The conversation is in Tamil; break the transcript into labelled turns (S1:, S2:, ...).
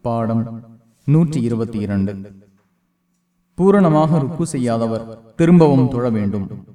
S1: பாடம் நூற்றி இருபத்தி இரண்டு. பூரணமாக ருக்கு செய்யாதவர் திரும்பவும் தொழ வேண்டும்.